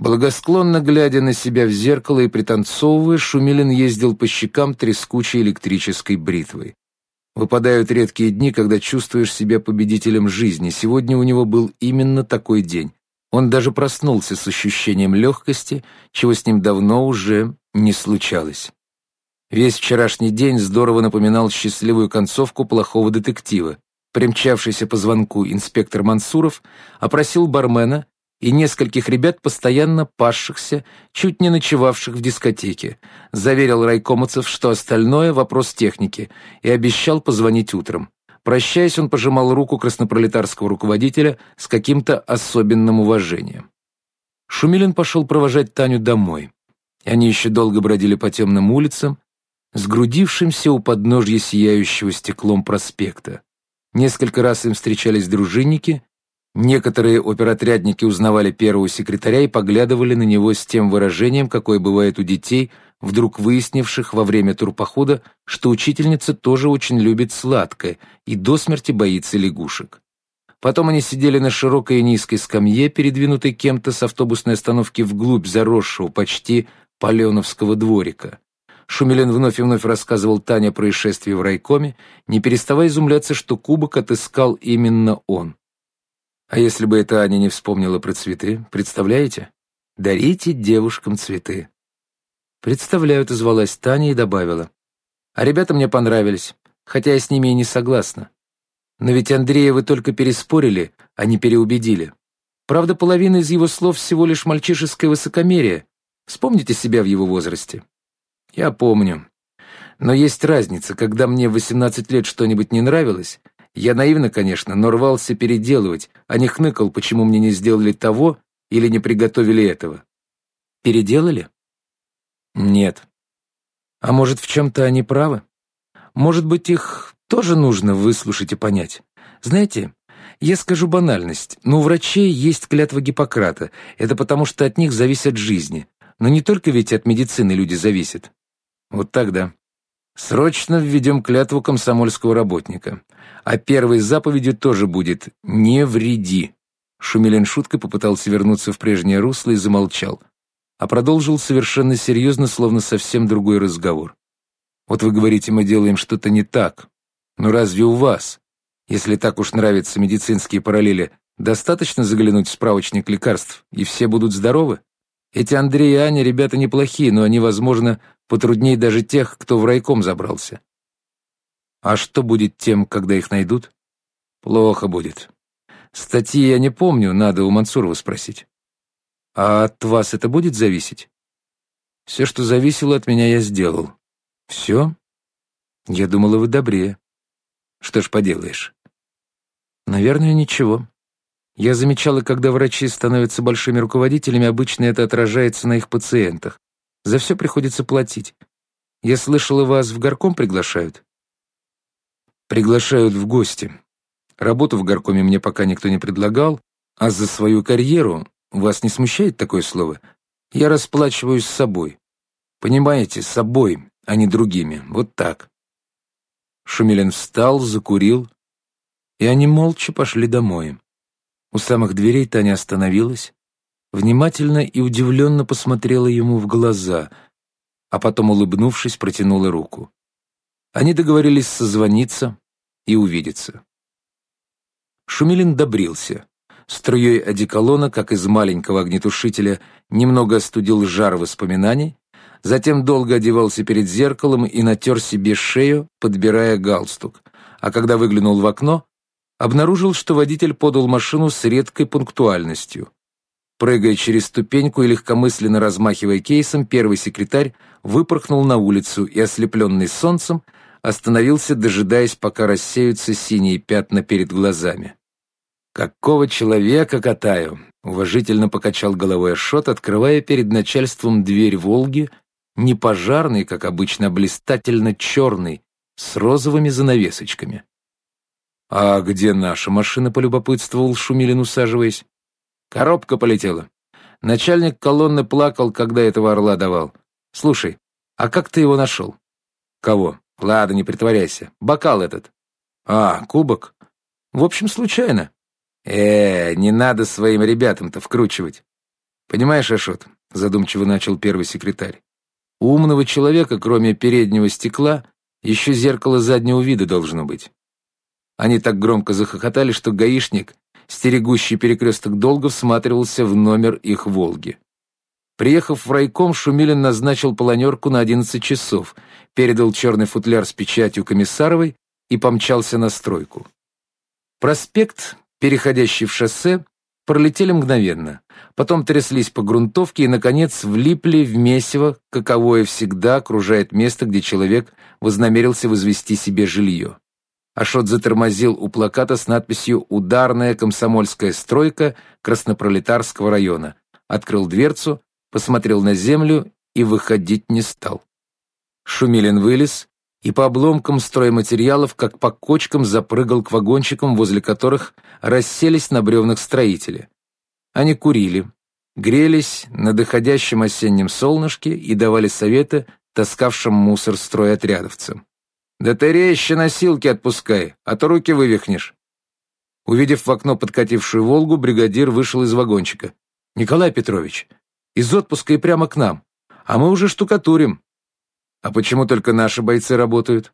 Благосклонно глядя на себя в зеркало и пританцовывая, Шумилин ездил по щекам трескучей электрической бритвой. Выпадают редкие дни, когда чувствуешь себя победителем жизни. Сегодня у него был именно такой день. Он даже проснулся с ощущением легкости, чего с ним давно уже не случалось. Весь вчерашний день здорово напоминал счастливую концовку плохого детектива. Примчавшийся по звонку инспектор Мансуров опросил бармена и нескольких ребят, постоянно пасшихся, чуть не ночевавших в дискотеке, заверил райкомовцев, что остальное — вопрос техники, и обещал позвонить утром. Прощаясь, он пожимал руку краснопролетарского руководителя с каким-то особенным уважением. Шумилин пошел провожать Таню домой. Они еще долго бродили по темным улицам, сгрудившимся у подножья сияющего стеклом проспекта. Несколько раз им встречались дружинники, некоторые оперотрядники узнавали первого секретаря и поглядывали на него с тем выражением, какое бывает у детей, вдруг выяснивших во время турпохода, что учительница тоже очень любит сладкое и до смерти боится лягушек. Потом они сидели на широкой и низкой скамье, передвинутой кем-то с автобусной остановки вглубь заросшего почти Паленовского дворика. Шумилин вновь и вновь рассказывал Тане о происшествии в райкоме, не переставая изумляться, что кубок отыскал именно он. А если бы эта Аня не вспомнила про цветы, представляете? Дарите девушкам цветы. «Представляю», — отозвалась Таня и добавила. «А ребята мне понравились, хотя я с ними и не согласна. Но ведь Андрея вы только переспорили, а не переубедили. Правда, половина из его слов всего лишь мальчишеское высокомерие, Вспомните себя в его возрасте. Я помню. Но есть разница, когда мне в 18 лет что-нибудь не нравилось, я наивно, конечно, но рвался переделывать, а не хныкал, почему мне не сделали того или не приготовили этого. Переделали? Нет. А может, в чем-то они правы? Может быть, их тоже нужно выслушать и понять? Знаете, я скажу банальность, но у врачей есть клятва Гиппократа. Это потому, что от них зависят жизни. Но не только ведь от медицины люди зависят. Вот тогда. Срочно введем клятву комсомольского работника. А первой заповедью тоже будет «не вреди». Шумилин шуткой попытался вернуться в прежнее русло и замолчал. А продолжил совершенно серьезно, словно совсем другой разговор. «Вот вы говорите, мы делаем что-то не так. Но разве у вас, если так уж нравятся медицинские параллели, достаточно заглянуть в справочник лекарств, и все будут здоровы? Эти Андрей и Аня ребята неплохие, но они, возможно, потруднее даже тех, кто в райком забрался. А что будет тем, когда их найдут? Плохо будет. Статьи я не помню, надо у Мансурова спросить. А от вас это будет зависеть? Все, что зависело от меня, я сделал. Все? Я думала, вы добрее. Что ж поделаешь? Наверное, ничего. Я замечала, когда врачи становятся большими руководителями, обычно это отражается на их пациентах. За все приходится платить. Я слышала, вас в горком приглашают? Приглашают в гости. Работу в горкоме мне пока никто не предлагал, а за свою карьеру, вас не смущает такое слово, я расплачиваюсь с собой. Понимаете, с собой, а не другими. Вот так. Шумилин встал, закурил, и они молча пошли домой. У самых дверей Таня остановилась, внимательно и удивленно посмотрела ему в глаза, а потом, улыбнувшись, протянула руку. Они договорились созвониться и увидеться. Шумилин добрился. Струей одеколона, как из маленького огнетушителя, немного остудил жар воспоминаний, затем долго одевался перед зеркалом и натер себе шею, подбирая галстук, а когда выглянул в окно, обнаружил, что водитель подал машину с редкой пунктуальностью. Прыгая через ступеньку и легкомысленно размахивая кейсом, первый секретарь выпорхнул на улицу и, ослепленный солнцем, остановился, дожидаясь, пока рассеются синие пятна перед глазами. «Какого человека катаю?» — уважительно покачал головой Ашот, открывая перед начальством дверь «Волги», не пожарный, как обычно, а блистательно черный, с розовыми занавесочками. «А где наша машина?» — полюбопытствовал Шумилин, усаживаясь. «Коробка полетела. Начальник колонны плакал, когда этого орла давал. Слушай, а как ты его нашел?» «Кого?» «Ладно, не притворяйся. Бокал этот». «А, кубок?» «В общем, случайно». «Э, не надо своим ребятам-то вкручивать. «Понимаешь, Ашот», — задумчиво начал первый секретарь, «у умного человека, кроме переднего стекла, еще зеркало заднего вида должно быть». Они так громко захохотали, что гаишник, стерегущий перекресток долго, всматривался в номер их «Волги». Приехав в райком, Шумилин назначил планерку на 11 часов, передал черный футляр с печатью Комиссаровой и помчался на стройку. Проспект, переходящий в шоссе, пролетели мгновенно. Потом тряслись по грунтовке и, наконец, влипли в месиво, каковое всегда окружает место, где человек вознамерился возвести себе жилье. Ашот затормозил у плаката с надписью «Ударная комсомольская стройка Краснопролетарского района», открыл дверцу посмотрел на землю и выходить не стал. Шумилин вылез и по обломкам стройматериалов, как по кочкам, запрыгал к вагончикам, возле которых расселись на бревнах строители. Они курили, грелись на доходящем осеннем солнышке и давали советы таскавшим мусор стройотрядовцам. «Да ты резче носилки отпускай, а то руки вывихнешь». Увидев в окно подкатившую «Волгу», бригадир вышел из вагончика. «Николай Петрович, из отпуска и прямо к нам. А мы уже штукатурим. А почему только наши бойцы работают?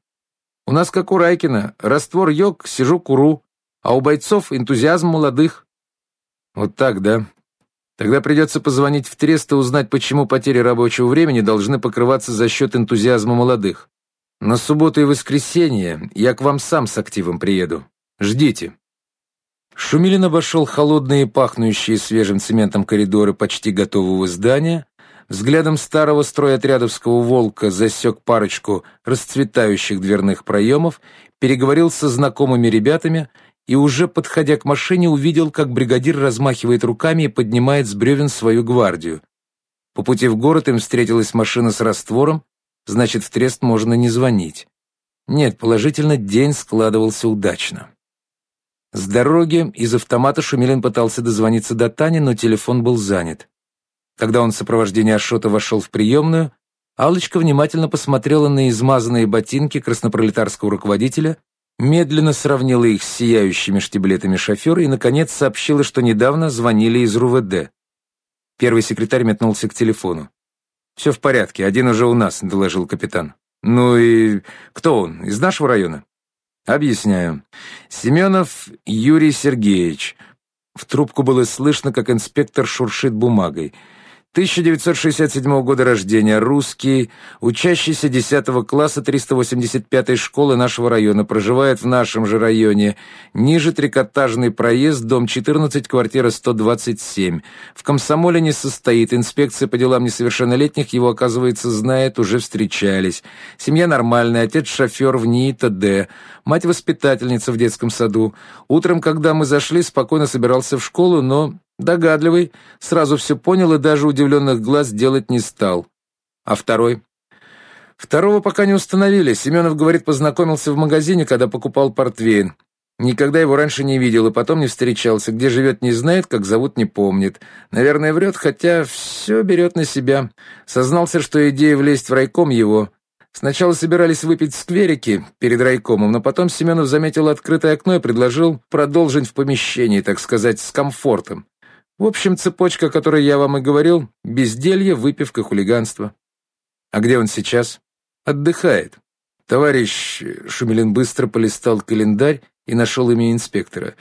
У нас, как у Райкина, раствор йог, сижу куру, а у бойцов энтузиазм молодых. Вот так, да? Тогда придется позвонить в трест и узнать, почему потери рабочего времени должны покрываться за счет энтузиазма молодых. На субботу и воскресенье я к вам сам с активом приеду. Ждите. Шумилин обошел холодные, пахнущие свежим цементом коридоры почти готового здания, взглядом старого стройотрядовского «Волка» засек парочку расцветающих дверных проемов, переговорил со знакомыми ребятами и, уже подходя к машине, увидел, как бригадир размахивает руками и поднимает с бревен свою гвардию. По пути в город им встретилась машина с раствором, значит, в трест можно не звонить. Нет, положительно, день складывался удачно. С дороги из автомата Шумилин пытался дозвониться до Тани, но телефон был занят. Когда он в сопровождении Ашота вошел в приемную, Аллочка внимательно посмотрела на измазанные ботинки краснопролетарского руководителя, медленно сравнила их с сияющими штиблетами шофера и, наконец, сообщила, что недавно звонили из РУВД. Первый секретарь метнулся к телефону. «Все в порядке, один уже у нас», — доложил капитан. «Ну и кто он? Из нашего района?» Объясняю. Семенов Юрий Сергеевич. В трубку было слышно, как инспектор шуршит бумагой. 1967 года рождения, русский, учащийся 10 класса 385 школы нашего района, проживает в нашем же районе, ниже трикотажный проезд, дом 14, квартира 127. В комсомоле не состоит, инспекция по делам несовершеннолетних его, оказывается, знает, уже встречались. Семья нормальная, отец шофер в НИИТа Д, мать воспитательница в детском саду. Утром, когда мы зашли, спокойно собирался в школу, но Догадливый, сразу все понял и даже удивленных глаз делать не стал. А второй? Второго пока не установили. Семенов, говорит, познакомился в магазине, когда покупал портвейн. Никогда его раньше не видел и потом не встречался. Где живет, не знает, как зовут, не помнит. Наверное, врет, хотя все берет на себя. Сознался, что идея влезть в райком его. Сначала собирались выпить в скверике перед райкомом, но потом Семенов заметил открытое окно и предложил продолжить в помещении, так сказать, с комфортом. В общем, цепочка, о которой я вам и говорил, безделье, выпивка, хулиганство. А где он сейчас? Отдыхает. Товарищ Шумилин быстро полистал календарь и нашел имя инспектора.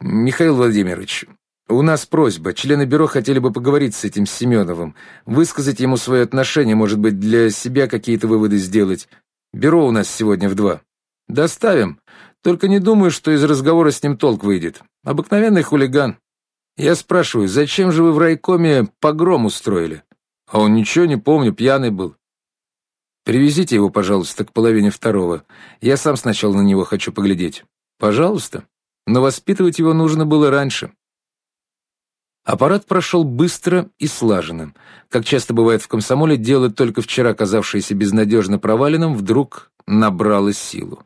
Михаил Владимирович, у нас просьба. Члены бюро хотели бы поговорить с этим Семеновым, высказать ему свое отношение, может быть, для себя какие-то выводы сделать. Бюро у нас сегодня в два. Доставим. Только не думаю, что из разговора с ним толк выйдет. Обыкновенный хулиган. Я спрашиваю, зачем же вы в райкоме погром устроили? А он ничего не помню, пьяный был. Привезите его, пожалуйста, к половине второго. Я сам сначала на него хочу поглядеть. Пожалуйста. Но воспитывать его нужно было раньше. Аппарат прошел быстро и слаженно. Как часто бывает в комсомоле, дело, только вчера казавшееся безнадежно проваленным, вдруг набрало силу.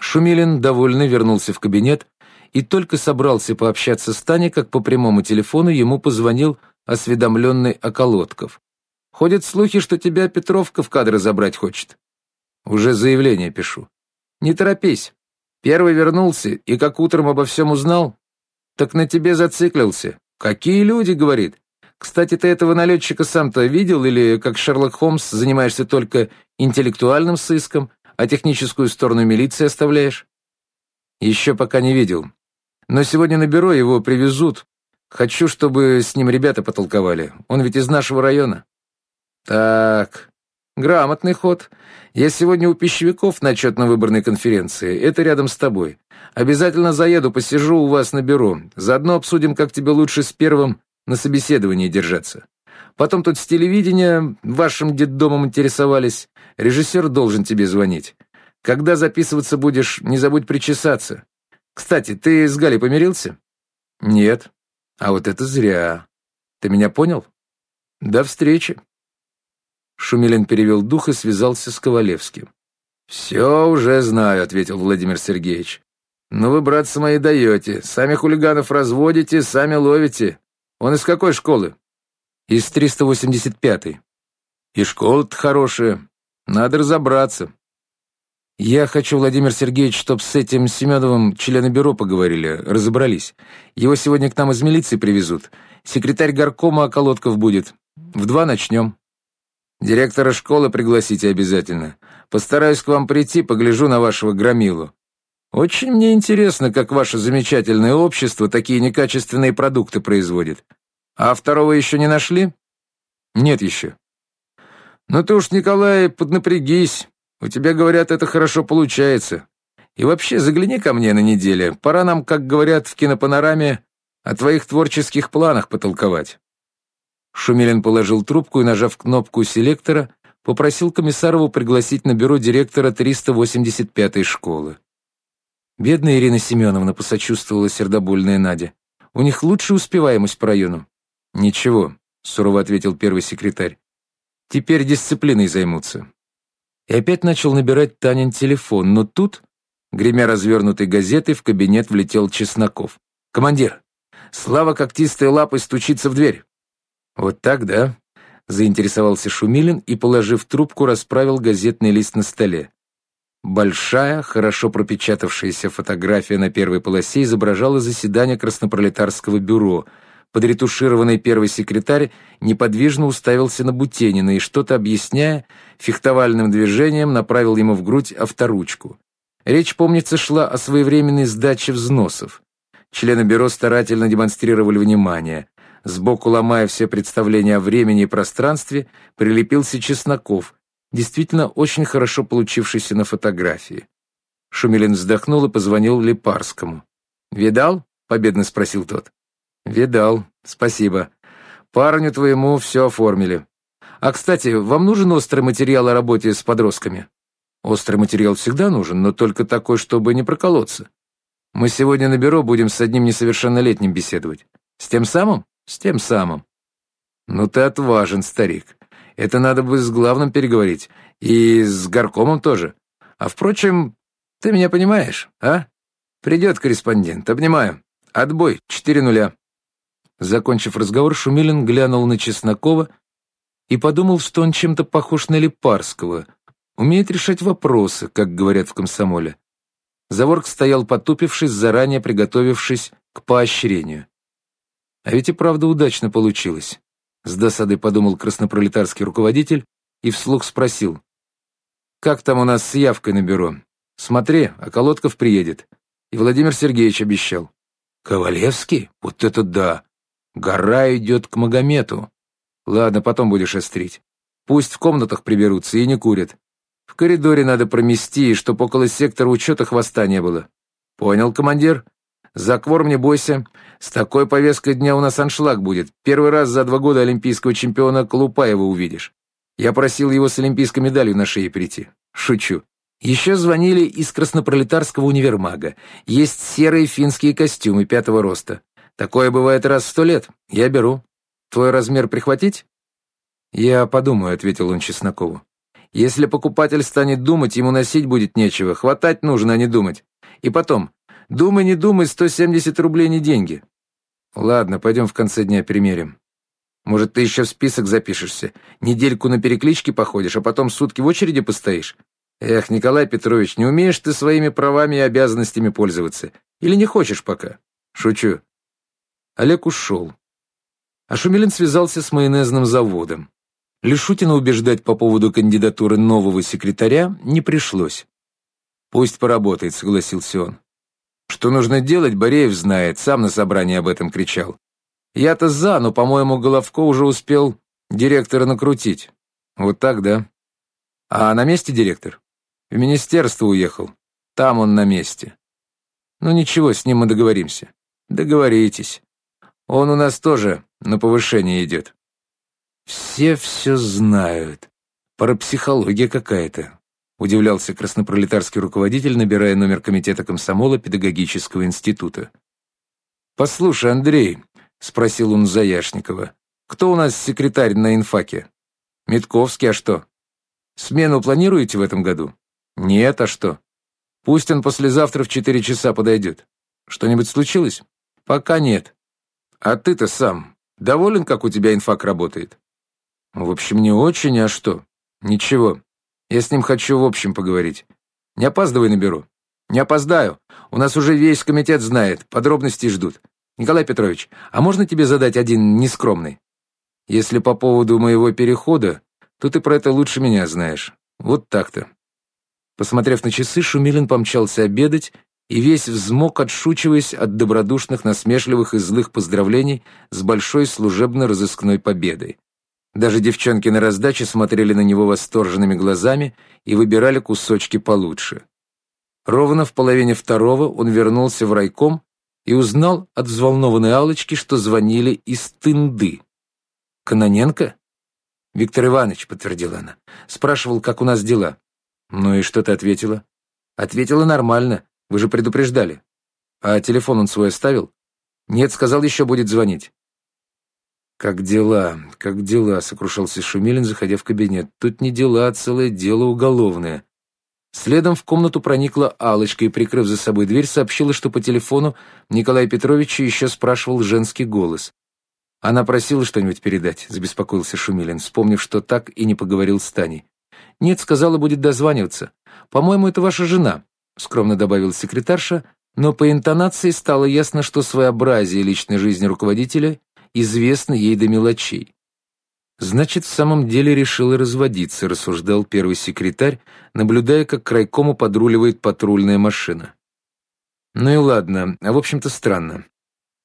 Шумилин, довольный, вернулся в кабинет, и только собрался пообщаться с Таней, как по прямому телефону ему позвонил осведомленный Околотков. «Ходят слухи, что тебя Петровка в кадры забрать хочет». «Уже заявление пишу». «Не торопись. Первый вернулся, и как утром обо всем узнал, так на тебе зациклился. Какие люди, — говорит. Кстати, ты этого налетчика сам-то видел или, как Шерлок Холмс, занимаешься только интеллектуальным сыском, а техническую сторону милиции оставляешь? Еще пока не видел. Но сегодня на бюро его привезут. Хочу, чтобы с ним ребята потолковали. Он ведь из нашего района. Так, грамотный ход. Я сегодня у пищевиков на отчетно-выборной конференции. Это рядом с тобой. Обязательно заеду, посижу у вас на бюро. Заодно обсудим, как тебе лучше с первым на собеседовании держаться. Потом тут с телевидения вашим детдомом интересовались. Режиссер должен тебе звонить. Когда записываться будешь, не забудь причесаться. Кстати, ты с Галей помирился? Нет. А вот это зря. Ты меня понял? До встречи. Шумилин перевел дух и связался с Ковалевским. «Все уже знаю», — ответил Владимир Сергеевич. «Ну вы, братцы мои, даете. Сами хулиганов разводите, сами ловите. Он из какой школы?» «Из 385-й». «И школа-то хорошая. Надо разобраться». «Я хочу, Владимир Сергеевич, чтоб с этим Семеновым члены бюро поговорили, разобрались. Его сегодня к нам из милиции привезут. Секретарь горкома Околотков будет. В два начнем». «Директора школы пригласите обязательно. Постараюсь к вам прийти, погляжу на вашего громилу. Очень мне интересно, как ваше замечательное общество такие некачественные продукты производит. А второго еще не нашли? Нет еще. Ну ты уж, Николай, поднапрягись. У тебя, говорят, это хорошо получается. И вообще, загляни ко мне на неделе. Пора нам, как говорят в кинопанораме, о твоих творческих планах потолковать. Шумилин положил трубку и, нажав кнопку селектора, попросил Комиссарову пригласить на бюро директора 385-й школы. Бедная Ирина Семеновна посочувствовала сердобольная Надя. У них лучшая успеваемость по району. Ничего, сурово ответил первый секретарь. Теперь дисциплиной займутся. И опять начал набирать Танин телефон, но тут, гремя развернутой газетой, в кабинет влетел Чесноков. «Командир, Слава когтистой лапой стучится в дверь». «Вот так, да?» — заинтересовался Шумилин и, положив трубку, расправил газетный лист на столе. Большая, хорошо пропечатавшаяся фотография на первой полосе изображала заседание Краснопролетарского бюро. Подретушированный первый секретарь неподвижно уставился на Бутенина и, что-то объясняя, фехтовальным движением направил ему в грудь авторучку. Речь, помнится, шла о своевременной сдаче взносов. Члены бюро старательно демонстрировали внимание. Сбоку, ломая все представления о времени и пространстве, прилепился Чесноков, действительно очень хорошо получившийся на фотографии. Шумилин вздохнул и позвонил Лепарскому. «Видал?» — победно спросил тот. «Видал, спасибо. Парню твоему все оформили. А, кстати, вам нужен острый материал о работе с подростками?» «Острый материал всегда нужен, но только такой, чтобы не проколоться. Мы сегодня на бюро будем с одним несовершеннолетним беседовать. С тем самым? С тем самым. Ну ты отважен, старик. Это надо бы с главным переговорить. И с горкомом тоже. А впрочем, ты меня понимаешь, а? Придет корреспондент. Обнимаю. Отбой. Четыре нуля. Закончив разговор, Шумилин глянул на Чеснокова и подумал, что он чем-то похож на Липарского. Умеет решать вопросы, как говорят в комсомоле. Заворк стоял потупившись, заранее приготовившись к поощрению. А ведь и правда удачно получилось. С досадой подумал краснопролетарский руководитель и вслух спросил. «Как там у нас с явкой на бюро? Смотри, а Колодков приедет. И Владимир Сергеевич обещал». «Ковалевский? Вот это да! Гора идет к Магомету. Ладно, потом будешь острить. Пусть в комнатах приберутся и не курят. В коридоре надо промести, чтоб около сектора учета хвоста не было. Понял, командир? За кворм не бойся. С такой повесткой дня у нас аншлаг будет. Первый раз за два года олимпийского чемпиона Колупаева увидишь. Я просил его с олимпийской медалью на шее прийти. Шучу. Еще звонили из краснопролетарского универмага. Есть серые финские костюмы пятого роста. Такое бывает раз в сто лет. Я беру. Твой размер прихватить? Я подумаю, ответил он Чеснокову. Если покупатель станет думать, ему носить будет нечего. Хватать нужно, а не думать. И потом, Думай, не думай, 170 рублей не деньги. Ладно, пойдем в конце дня примерим. Может, ты еще в список запишешься, недельку на перекличке походишь, а потом сутки в очереди постоишь? Эх, Николай Петрович, не умеешь ты своими правами и обязанностями пользоваться. Или не хочешь пока? Шучу. Олег ушел. А Шумилин связался с майонезным заводом. Лишутина убеждать по поводу кандидатуры нового секретаря не пришлось. «Пусть поработает», — согласился он. «Что нужно делать, Бореев знает, сам на собрании об этом кричал. Я-то за, но, по-моему, Головко уже успел директора накрутить. Вот так, да? А на месте директор? В министерство уехал. Там он на месте. Ну ничего, с ним мы договоримся. Договоритесь. Он у нас тоже на повышение идет. Все все знают. Парапсихология какая-то. Удивлялся краснопролетарский руководитель, набирая номер комитета комсомола педагогического института. «Послушай, Андрей», — спросил он Заяшникова, «кто у нас секретарь на инфаке?» «Митковский, а что?» «Смену планируете в этом году?» «Нет, а что?» «Пусть он послезавтра в четыре часа подойдет. Что-нибудь случилось?» «Пока нет. А ты-то сам доволен, как у тебя инфак работает?» «В общем, не очень, а что?» «Ничего. Я с ним хочу в общем поговорить. Не опаздывай на бюро». «Не опоздаю. У нас уже весь комитет знает, подробности ждут. Николай Петрович, а можно тебе задать один нескромный? Если по поводу моего перехода, то ты про это лучше меня знаешь. Вот так-то». Посмотрев на часы, Шумилин помчался обедать и весь взмок, отшучиваясь от добродушных, насмешливых и злых поздравлений с большой служебно-розыскной победой. Даже девчонки на раздаче смотрели на него восторженными глазами и выбирали кусочки получше. Ровно в половине второго он вернулся в райком и узнал от взволнованной Аллочки, что звонили из Тынды. «Каноненко?» «Виктор Иванович», — подтвердила она, — спрашивал, как у нас дела. «Ну и что ты ответила?» «Ответила нормально. Вы же предупреждали. А телефон он свой оставил?» «Нет, сказал, еще будет звонить». «Как дела, как дела», — сокрушался Шумилин, заходя в кабинет. «Тут не дела, а целое дело уголовное». Следом в комнату проникла алочка и, прикрыв за собой дверь, сообщила, что по телефону Николай Петрович еще спрашивал женский голос. «Она просила что-нибудь передать», — забеспокоился Шумилин, вспомнив, что так и не поговорил с Таней. «Нет, сказала, будет дозваниваться. По-моему, это ваша жена», — скромно добавила секретарша, но по интонации стало ясно, что своеобразие личной жизни руководителя известно ей до мелочей. «Значит, в самом деле решила разводиться», — рассуждал первый секретарь, наблюдая, как к подруливает патрульная машина. Ну и ладно, а в общем-то странно.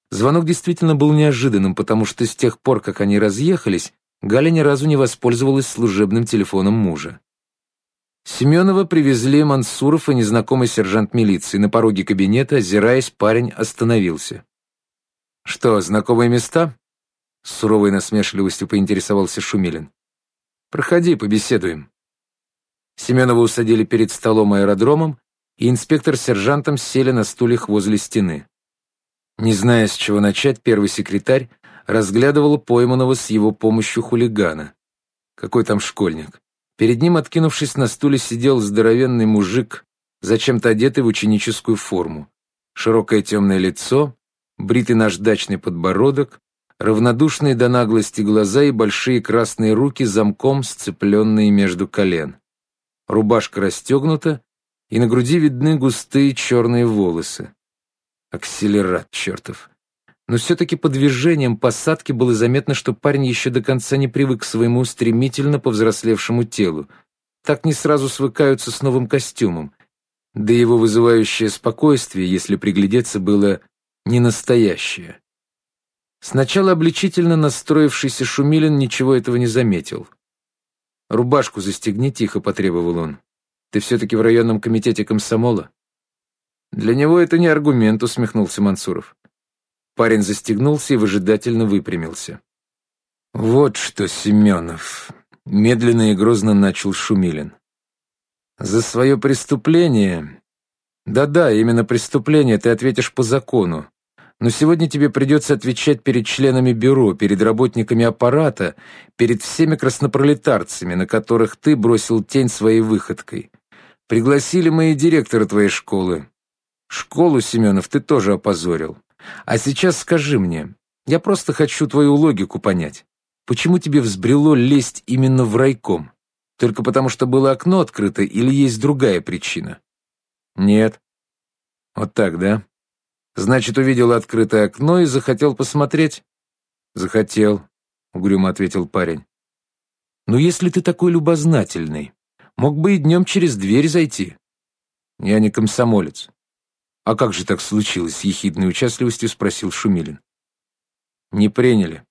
Звонок действительно был неожиданным, потому что с тех пор, как они разъехались, Галя ни разу не воспользовалась служебным телефоном мужа. Семенова привезли Мансуров и незнакомый сержант милиции. На пороге кабинета, озираясь, парень остановился. «Что, знакомые места?» С суровой насмешливостью поинтересовался Шумилин. «Проходи, побеседуем». Семенова усадили перед столом аэродромом, и инспектор с сержантом сели на стульях возле стены. Не зная, с чего начать, первый секретарь разглядывал пойманного с его помощью хулигана. Какой там школьник? Перед ним, откинувшись на стуле, сидел здоровенный мужик, зачем-то одетый в ученическую форму. Широкое темное лицо, бритый наждачный подбородок, равнодушные до наглости глаза и большие красные руки замком, сцепленные между колен. Рубашка расстегнута, и на груди видны густые черные волосы. Акселерат чертов. Но все-таки по движениям посадки было заметно, что парень еще до конца не привык к своему стремительно повзрослевшему телу. Так не сразу свыкаются с новым костюмом. Да его вызывающее спокойствие, если приглядеться, было не настоящее. Сначала обличительно настроившийся Шумилин ничего этого не заметил. «Рубашку застегни», — тихо потребовал он. «Ты все-таки в районном комитете комсомола?» «Для него это не аргумент», — усмехнулся Мансуров. Парень застегнулся и выжидательно выпрямился. «Вот что, Семенов», — медленно и грозно начал Шумилин. «За свое преступление...» «Да-да, именно преступление ты ответишь по закону но сегодня тебе придется отвечать перед членами бюро, перед работниками аппарата, перед всеми краснопролетарцами, на которых ты бросил тень своей выходкой. Пригласили мы и директора твоей школы. Школу, Семенов, ты тоже опозорил. А сейчас скажи мне, я просто хочу твою логику понять. Почему тебе взбрело лезть именно в райком? Только потому, что было окно открыто или есть другая причина? Нет. Вот так, да? Значит, увидел открытое окно и захотел посмотреть. «Захотел», — угрюмо ответил парень. «Ну, если ты такой любознательный, мог бы и днем через дверь зайти. Я не комсомолец». «А как же так случилось?» — ехидной участливостью спросил Шумилин. «Не приняли.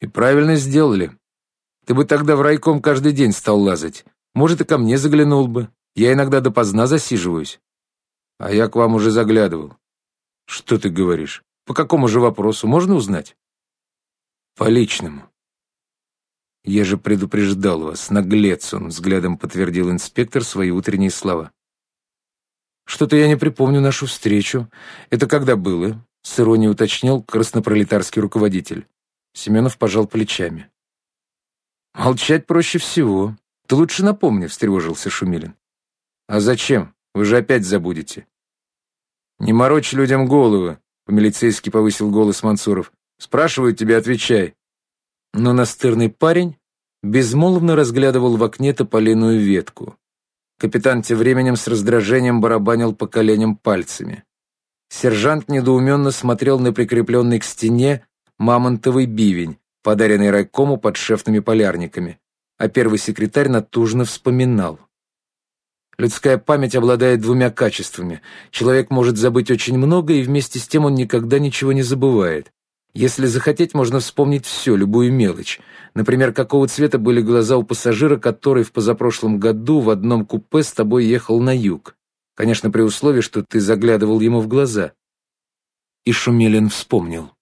И правильно сделали. Ты бы тогда в райком каждый день стал лазать. Может, и ко мне заглянул бы. Я иногда допоздна засиживаюсь. А я к вам уже заглядывал. Что ты говоришь? По какому же вопросу? Можно узнать? По личному. Я же предупреждал вас, наглец он, взглядом подтвердил инспектор свои утренние слова. Что-то я не припомню нашу встречу. Это когда было? С иронией уточнил краснопролетарский руководитель. Семенов пожал плечами. Молчать проще всего. Ты лучше напомни, встревожился Шумилин. А зачем? Вы же опять забудете. Не морочь людям головы, по-милицейски повысил голос Мансуров. Спрашивают тебя, отвечай. Но настырный парень безмолвно разглядывал в окне тополиную ветку. Капитан тем временем с раздражением барабанил по коленям пальцами. Сержант недоуменно смотрел на прикрепленный к стене мамонтовый бивень, подаренный райкому подшефными полярниками, а первый секретарь натужно вспоминал. Людская память обладает двумя качествами. Человек может забыть очень много, и вместе с тем он никогда ничего не забывает. Если захотеть, можно вспомнить все, любую мелочь. Например, какого цвета были глаза у пассажира, который в позапрошлом году в одном купе с тобой ехал на юг. Конечно, при условии, что ты заглядывал ему в глаза. И Шумилин вспомнил.